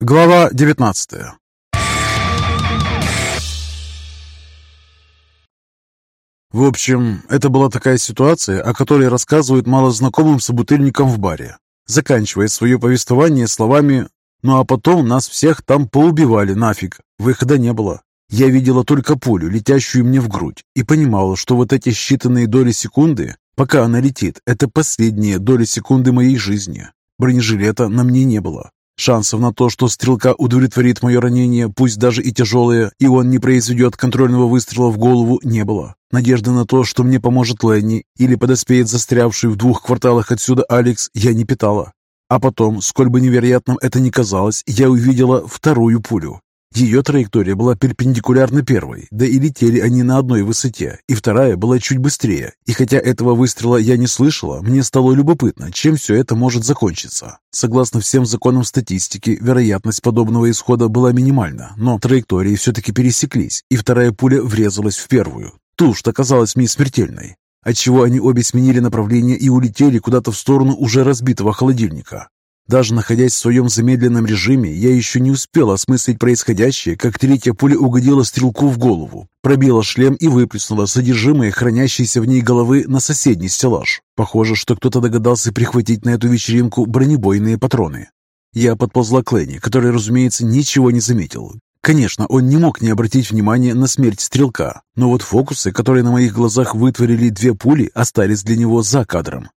Глава 19 В общем, это была такая ситуация, о которой рассказывают малознакомым собутыльникам в баре, заканчивая свое повествование словами «Ну а потом нас всех там поубивали нафиг, выхода не было». Я видела только пулю, летящую мне в грудь, и понимала, что вот эти считанные доли секунды, пока она летит, это последние доли секунды моей жизни. Бронежилета на мне не было. Шансов на то, что стрелка удовлетворит мое ранение, пусть даже и тяжелое, и он не произведет контрольного выстрела в голову, не было. Надежды на то, что мне поможет Ленни или подоспеет застрявший в двух кварталах отсюда Алекс, я не питала. А потом, сколь бы невероятным это ни казалось, я увидела вторую пулю. Ее траектория была перпендикулярна первой, да и летели они на одной высоте, и вторая была чуть быстрее. И хотя этого выстрела я не слышала, мне стало любопытно, чем все это может закончиться. Согласно всем законам статистики, вероятность подобного исхода была минимальна, но траектории все-таки пересеклись, и вторая пуля врезалась в первую, ту, что казалась мне смертельной отчего они обе сменили направление и улетели куда-то в сторону уже разбитого холодильника. Даже находясь в своем замедленном режиме, я еще не успел осмыслить происходящее, как третья пуля угодила стрелку в голову, пробила шлем и выплеснула содержимое хранящейся в ней головы на соседний стеллаж. Похоже, что кто-то догадался прихватить на эту вечеринку бронебойные патроны. Я подползла к Лене, который, разумеется, ничего не заметил. Конечно, он не мог не обратить внимания на смерть стрелка, но вот фокусы, которые на моих глазах вытворили две пули, остались для него за кадром.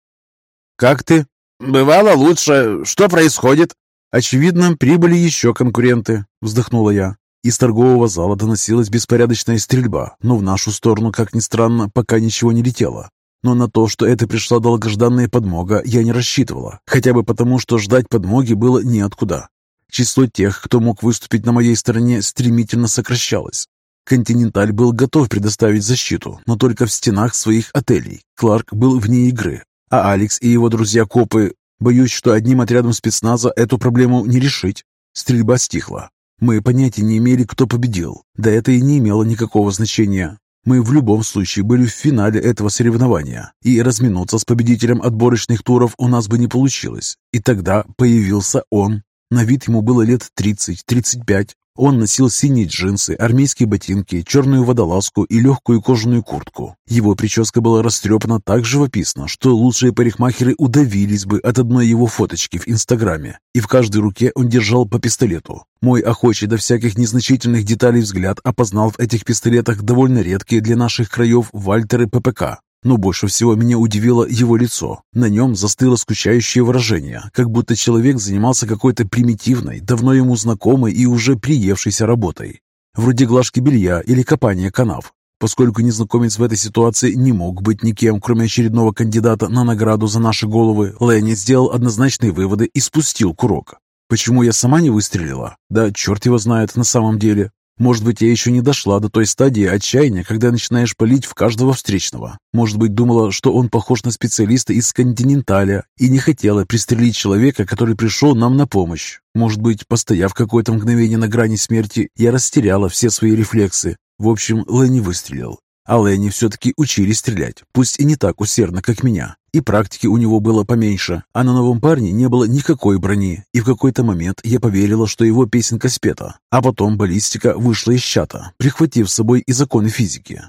«Как ты?» «Бывало лучше. Что происходит?» «Очевидно, прибыли еще конкуренты», — вздохнула я. Из торгового зала доносилась беспорядочная стрельба, но в нашу сторону, как ни странно, пока ничего не летело. Но на то, что это пришла долгожданная подмога, я не рассчитывала, хотя бы потому, что ждать подмоги было неоткуда. Число тех, кто мог выступить на моей стороне, стремительно сокращалось. Континенталь был готов предоставить защиту, но только в стенах своих отелей. Кларк был вне игры, а Алекс и его друзья-копы, боюсь, что одним отрядом спецназа эту проблему не решить. Стрельба стихла. Мы понятия не имели, кто победил. Да это и не имело никакого значения. Мы в любом случае были в финале этого соревнования, и разминуться с победителем отборочных туров у нас бы не получилось. И тогда появился он. На вид ему было лет 30-35, он носил синие джинсы, армейские ботинки, черную водолазку и легкую кожаную куртку. Его прическа была растрепана так живописно, что лучшие парикмахеры удавились бы от одной его фоточки в Инстаграме. И в каждой руке он держал по пистолету. Мой охочий до всяких незначительных деталей взгляд опознал в этих пистолетах довольно редкие для наших краев Вальтеры ППК. Но больше всего меня удивило его лицо. На нем застыло скучающее выражение, как будто человек занимался какой-то примитивной, давно ему знакомой и уже приевшейся работой. Вроде глажки белья или копания канав. Поскольку незнакомец в этой ситуации не мог быть никем, кроме очередного кандидата на награду за наши головы, Ленни сделал однозначные выводы и спустил курок. Почему я сама не выстрелила? Да черт его знает на самом деле. Может быть, я еще не дошла до той стадии отчаяния, когда начинаешь палить в каждого встречного. Может быть, думала, что он похож на специалиста из Континенталя и не хотела пристрелить человека, который пришел нам на помощь. Может быть, постояв какое-то мгновение на грани смерти, я растеряла все свои рефлексы. В общем, Ленни выстрелил. А Ленни все-таки учили стрелять, пусть и не так усердно, как меня. И практики у него было поменьше, а на новом парне не было никакой брони. И в какой-то момент я поверила, что его песенка спета. А потом баллистика вышла из чата, прихватив с собой и законы физики.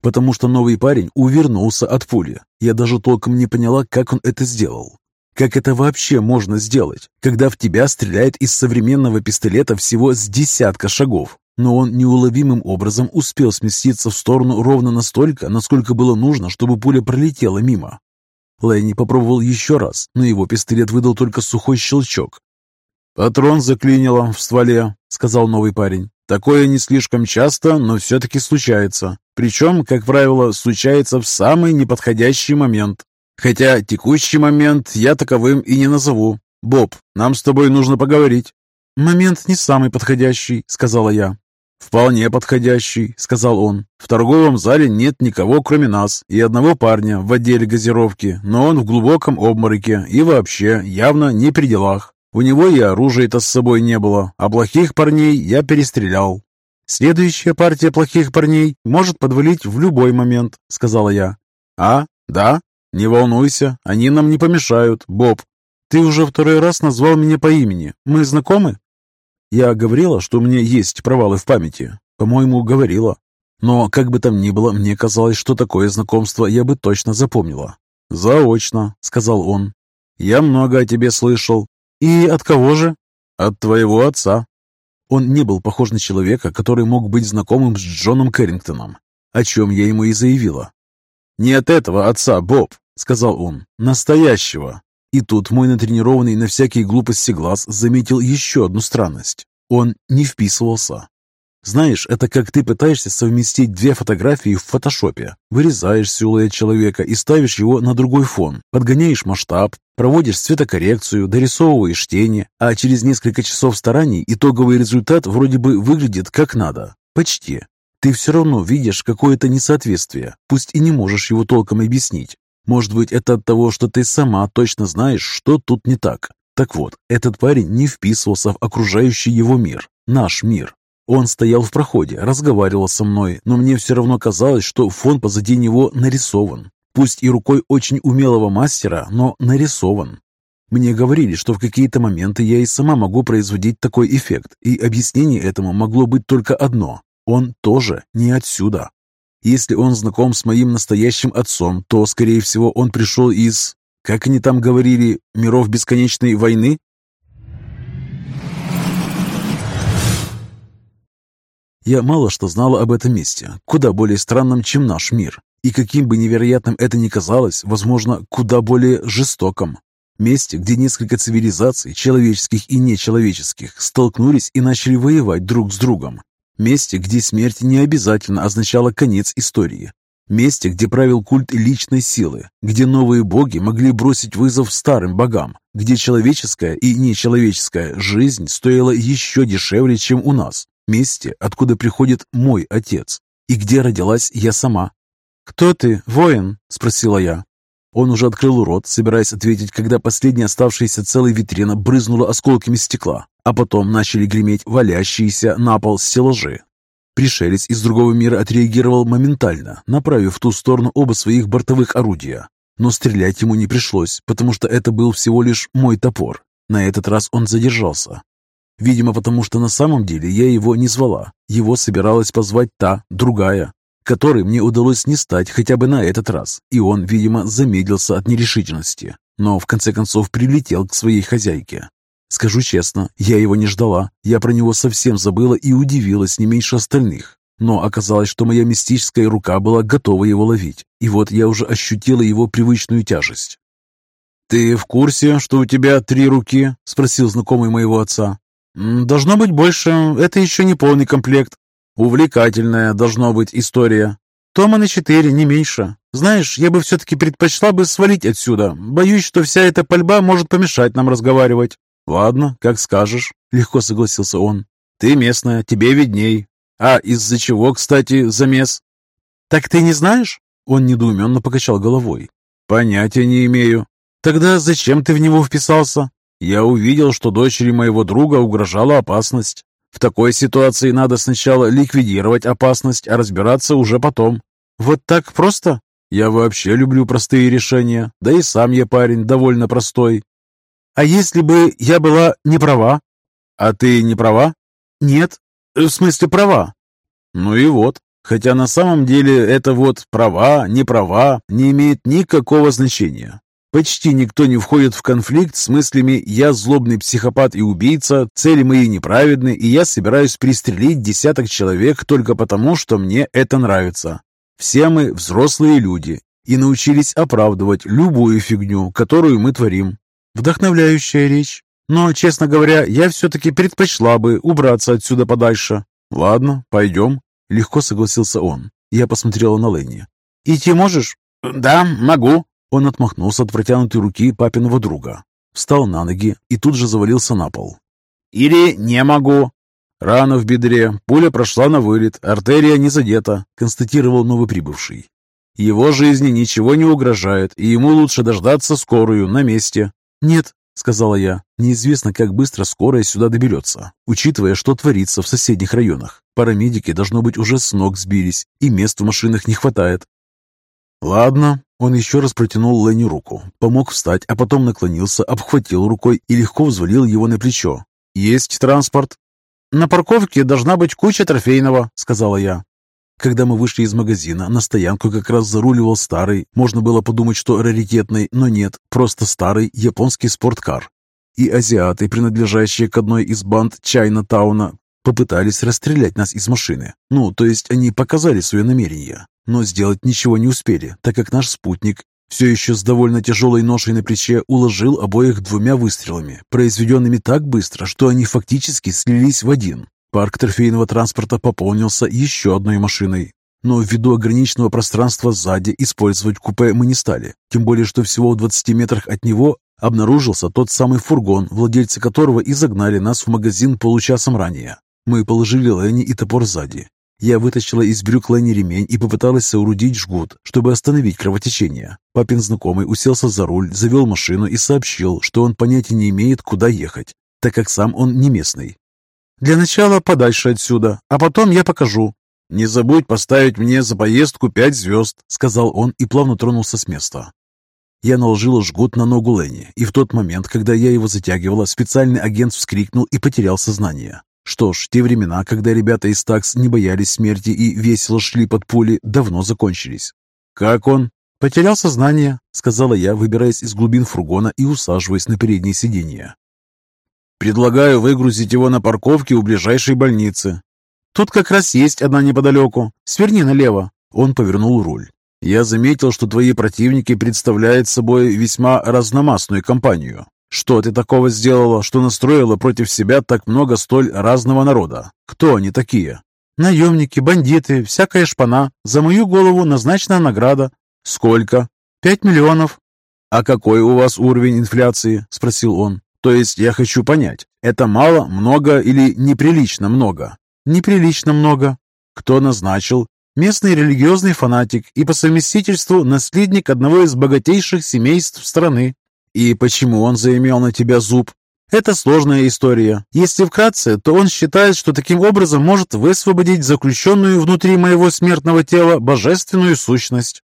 Потому что новый парень увернулся от пули. Я даже толком не поняла, как он это сделал. Как это вообще можно сделать, когда в тебя стреляет из современного пистолета всего с десятка шагов? но он неуловимым образом успел сместиться в сторону ровно настолько, насколько было нужно, чтобы пуля пролетела мимо. Ленни попробовал еще раз, но его пистолет выдал только сухой щелчок. «Патрон заклинило в стволе», — сказал новый парень. «Такое не слишком часто, но все-таки случается. Причем, как правило, случается в самый неподходящий момент. Хотя текущий момент я таковым и не назову. Боб, нам с тобой нужно поговорить». «Момент не самый подходящий», — сказала я. «Вполне подходящий», — сказал он. «В торговом зале нет никого, кроме нас, и одного парня в отделе газировки, но он в глубоком обмороке и вообще явно не при делах. У него и оружия-то с собой не было, а плохих парней я перестрелял». «Следующая партия плохих парней может подвалить в любой момент», — сказала я. «А, да? Не волнуйся, они нам не помешают, Боб. Ты уже второй раз назвал меня по имени. Мы знакомы?» Я говорила, что у меня есть провалы в памяти. По-моему, говорила. Но, как бы там ни было, мне казалось, что такое знакомство я бы точно запомнила. «Заочно», — сказал он. «Я много о тебе слышал». «И от кого же?» «От твоего отца». Он не был похож на человека, который мог быть знакомым с Джоном Кэррингтоном, о чем я ему и заявила. «Не от этого отца, Боб», — сказал он, — «настоящего». И тут мой натренированный на всякие глупости глаз заметил еще одну странность. Он не вписывался. Знаешь, это как ты пытаешься совместить две фотографии в фотошопе. Вырезаешь силуэт человека и ставишь его на другой фон, подгоняешь масштаб, проводишь цветокоррекцию, дорисовываешь тени, а через несколько часов стараний итоговый результат вроде бы выглядит как надо. Почти. Ты все равно видишь какое-то несоответствие, пусть и не можешь его толком объяснить. Может быть, это от того, что ты сама точно знаешь, что тут не так. Так вот, этот парень не вписывался в окружающий его мир, наш мир. Он стоял в проходе, разговаривал со мной, но мне все равно казалось, что фон позади него нарисован. Пусть и рукой очень умелого мастера, но нарисован. Мне говорили, что в какие-то моменты я и сама могу производить такой эффект, и объяснение этому могло быть только одно. Он тоже не отсюда. Если он знаком с моим настоящим отцом, то, скорее всего, он пришел из, как они там говорили, миров бесконечной войны? Я мало что знала об этом месте, куда более странном, чем наш мир. И каким бы невероятным это ни казалось, возможно, куда более жестоком. Месте, где несколько цивилизаций, человеческих и нечеловеческих, столкнулись и начали воевать друг с другом. Месте, где смерть не обязательно означала конец истории. Месте, где правил культ личной силы, где новые боги могли бросить вызов старым богам, где человеческая и нечеловеческая жизнь стоила еще дешевле, чем у нас месте, откуда приходит мой отец, и где родилась я сама. «Кто ты, воин?» – спросила я. Он уже открыл рот, собираясь ответить, когда последняя оставшаяся целая витрина брызнула осколками стекла, а потом начали греметь валящиеся на пол стеллажи. Пришелец из другого мира отреагировал моментально, направив в ту сторону оба своих бортовых орудия. Но стрелять ему не пришлось, потому что это был всего лишь мой топор. На этот раз он задержался, Видимо, потому что на самом деле я его не звала. Его собиралась позвать та, другая, которой мне удалось не стать хотя бы на этот раз. И он, видимо, замедлился от нерешительности, но в конце концов прилетел к своей хозяйке. Скажу честно, я его не ждала. Я про него совсем забыла и удивилась не меньше остальных. Но оказалось, что моя мистическая рука была готова его ловить. И вот я уже ощутила его привычную тяжесть. «Ты в курсе, что у тебя три руки?» – спросил знакомый моего отца. «Должно быть больше. Это еще не полный комплект. Увлекательная должно быть история. Тома на четыре, не меньше. Знаешь, я бы все-таки предпочла бы свалить отсюда. Боюсь, что вся эта пальба может помешать нам разговаривать». «Ладно, как скажешь», — легко согласился он. «Ты местная, тебе видней. А из-за чего, кстати, замес?» «Так ты не знаешь?» Он недоуменно покачал головой. «Понятия не имею. Тогда зачем ты в него вписался?» Я увидел, что дочери моего друга угрожала опасность. В такой ситуации надо сначала ликвидировать опасность, а разбираться уже потом. Вот так просто? Я вообще люблю простые решения, да и сам я парень довольно простой. А если бы я была не права? А ты не права? Нет. В смысле права? Ну и вот. Хотя на самом деле это вот права, не права не имеет никакого значения. Почти никто не входит в конфликт с мыслями «я злобный психопат и убийца, цели мои неправедны, и я собираюсь пристрелить десяток человек только потому, что мне это нравится». Все мы взрослые люди и научились оправдывать любую фигню, которую мы творим. Вдохновляющая речь. Но, честно говоря, я все-таки предпочла бы убраться отсюда подальше. «Ладно, пойдем», — легко согласился он. Я посмотрела на Ленни. «Идти можешь?» «Да, могу», он отмахнулся от протянутой руки папиного друга, встал на ноги и тут же завалился на пол. «Или не могу». «Рана в бедре, пуля прошла на вылет, артерия не задета», констатировал новоприбывший. «Его жизни ничего не угрожает, и ему лучше дождаться скорую на месте». «Нет», — сказала я, — «неизвестно, как быстро скорая сюда доберется, учитывая, что творится в соседних районах. Парамедики, должно быть, уже с ног сбились, и мест в машинах не хватает». «Ладно», он еще раз протянул Ленни руку, помог встать, а потом наклонился, обхватил рукой и легко взвалил его на плечо. «Есть транспорт?» на парковке должна быть куча трофейного», — сказала я. Когда мы вышли из магазина, на стоянку как раз заруливал старый, можно было подумать, что раритетный, но нет, просто старый японский спорткар. И азиаты, принадлежащие к одной из банд Чайна-тауна, попытались расстрелять нас из машины. Ну, то есть они показали свое намерение, но сделать ничего не успели, так как наш спутник, все еще с довольно тяжелой ношей на плече, уложил обоих двумя выстрелами, произведенными так быстро, что они фактически слились в один. Парк торфейного транспорта пополнился еще одной машиной. Но ввиду ограниченного пространства сзади использовать купе мы не стали. Тем более, что всего в 20 метрах от него обнаружился тот самый фургон, владельцы которого и загнали нас в магазин получасом ранее. Мы положили Ленни и топор сзади. Я вытащила из брюк Ленни ремень и попыталась соорудить жгут, чтобы остановить кровотечение. Папин знакомый уселся за руль, завел машину и сообщил, что он понятия не имеет, куда ехать, так как сам он не местный. Для начала подальше отсюда, а потом я покажу». «Не забудь поставить мне за поездку пять звезд», — сказал он и плавно тронулся с места. Я наложила жгут на ногу Ленни, и в тот момент, когда я его затягивала, специальный агент вскрикнул и потерял сознание. Что ж, те времена, когда ребята из ТАКС не боялись смерти и весело шли под пули, давно закончились. «Как он?» «Потерял сознание», — сказала я, выбираясь из глубин фургона и усаживаясь на переднее сиденье. Предлагаю выгрузить его на парковке у ближайшей больницы. Тут как раз есть одна неподалеку. Сверни налево. Он повернул руль. Я заметил, что твои противники представляют собой весьма разномастную компанию. Что ты такого сделала, что настроила против себя так много столь разного народа? Кто они такие? Наемники, бандиты, всякая шпана. За мою голову назначена награда. Сколько? Пять миллионов. А какой у вас уровень инфляции? Спросил он. То есть я хочу понять, это мало, много или неприлично много? Неприлично много. Кто назначил? Местный религиозный фанатик и по совместительству наследник одного из богатейших семейств страны. И почему он заимел на тебя зуб? Это сложная история. Если вкратце, то он считает, что таким образом может высвободить заключенную внутри моего смертного тела божественную сущность.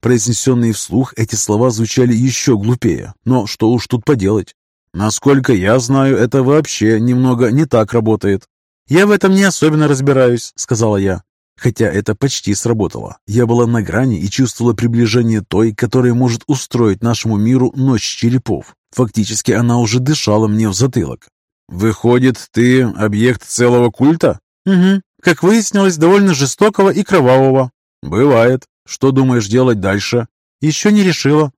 Произнесенные вслух эти слова звучали еще глупее, но что уж тут поделать. Насколько я знаю, это вообще немного не так работает. Я в этом не особенно разбираюсь, сказала я. Хотя это почти сработало. Я была на грани и чувствовала приближение той, которая может устроить нашему миру ночь черепов. Фактически она уже дышала мне в затылок. «Выходит, ты объект целого культа?» «Угу. Как выяснилось, довольно жестокого и кровавого». «Бывает. Что думаешь делать дальше?» «Еще не решила.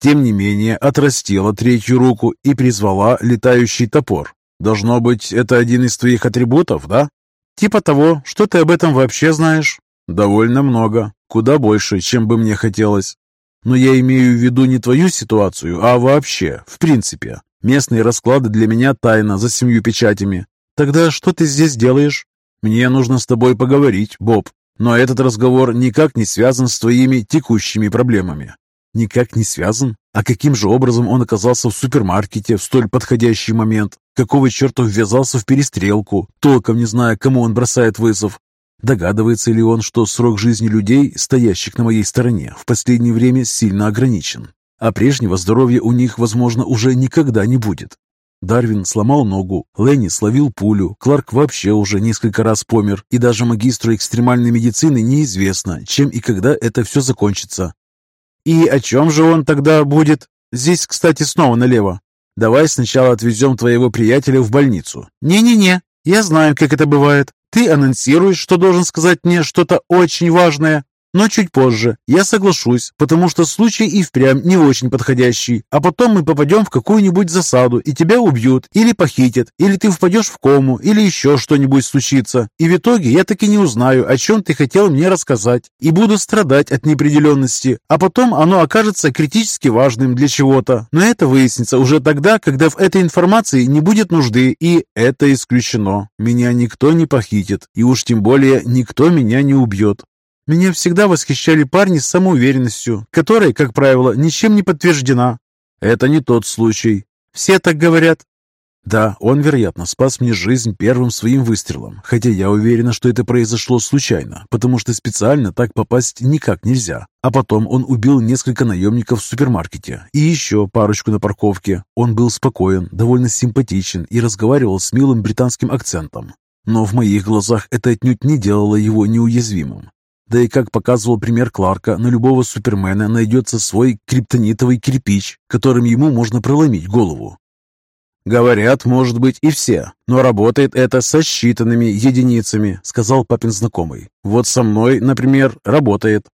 Тем не менее, отрастила третью руку и призвала летающий топор. Должно быть, это один из твоих атрибутов, да? Типа того, что ты об этом вообще знаешь? Довольно много, куда больше, чем бы мне хотелось. Но я имею в виду не твою ситуацию, а вообще, в принципе. Местные расклады для меня тайна за семью печатями. Тогда что ты здесь делаешь? Мне нужно с тобой поговорить, Боб. Но этот разговор никак не связан с твоими текущими проблемами никак не связан? А каким же образом он оказался в супермаркете в столь подходящий момент? Какого черта ввязался в перестрелку, толком не зная, кому он бросает вызов? Догадывается ли он, что срок жизни людей, стоящих на моей стороне, в последнее время сильно ограничен, а прежнего здоровья у них, возможно, уже никогда не будет? Дарвин сломал ногу, Ленни словил пулю, Кларк вообще уже несколько раз помер, и даже магистру экстремальной медицины неизвестно, чем и когда это все закончится. «И о чем же он тогда будет? Здесь, кстати, снова налево. Давай сначала отвезем твоего приятеля в больницу». «Не-не-не, я знаю, как это бывает. Ты анонсируешь, что должен сказать мне что-то очень важное, но чуть позже. Я соглашусь, потому что случай и впрямь не очень подходящий. А потом мы попадем в какую-нибудь засаду, и тебя убьют, или похитят, или ты впадешь в кому, или еще что-нибудь случится. И в итоге я таки не узнаю, о чем ты хотел мне рассказать, и буду страдать от неопределенности. А потом оно окажется критически важным для чего-то. Но это выяснится уже тогда, когда в этой информации не будет нужды, и это исключено. Меня никто не похитит, и уж тем более никто меня не убьет. Меня всегда восхищали парни с самоуверенностью, которая, как правило, ничем не подтверждена. Это не тот случай. Все так говорят. Да, он, вероятно, спас мне жизнь первым своим выстрелом, хотя я уверена, что это произошло случайно, потому что специально так попасть никак нельзя. А потом он убил несколько наемников в супермаркете и еще парочку на парковке. Он был спокоен, довольно симпатичен и разговаривал с милым британским акцентом. Но в моих глазах это отнюдь не делало его неуязвимым. Да и как показывал пример Кларка, на любого супермена найдется свой криптонитовый кирпич, которым ему можно проломить голову. «Говорят, может быть, и все, но работает это со считанными единицами», сказал папин знакомый. «Вот со мной, например, работает».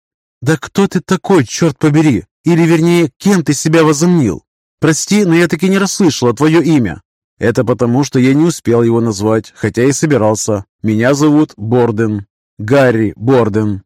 «Да кто ты такой, черт побери? Или, вернее, кем ты себя возомнил? Прости, но я таки не расслышала твое имя». «Это потому, что я не успел его назвать, хотя и собирался. Меня зовут Борден. Гарри Борден.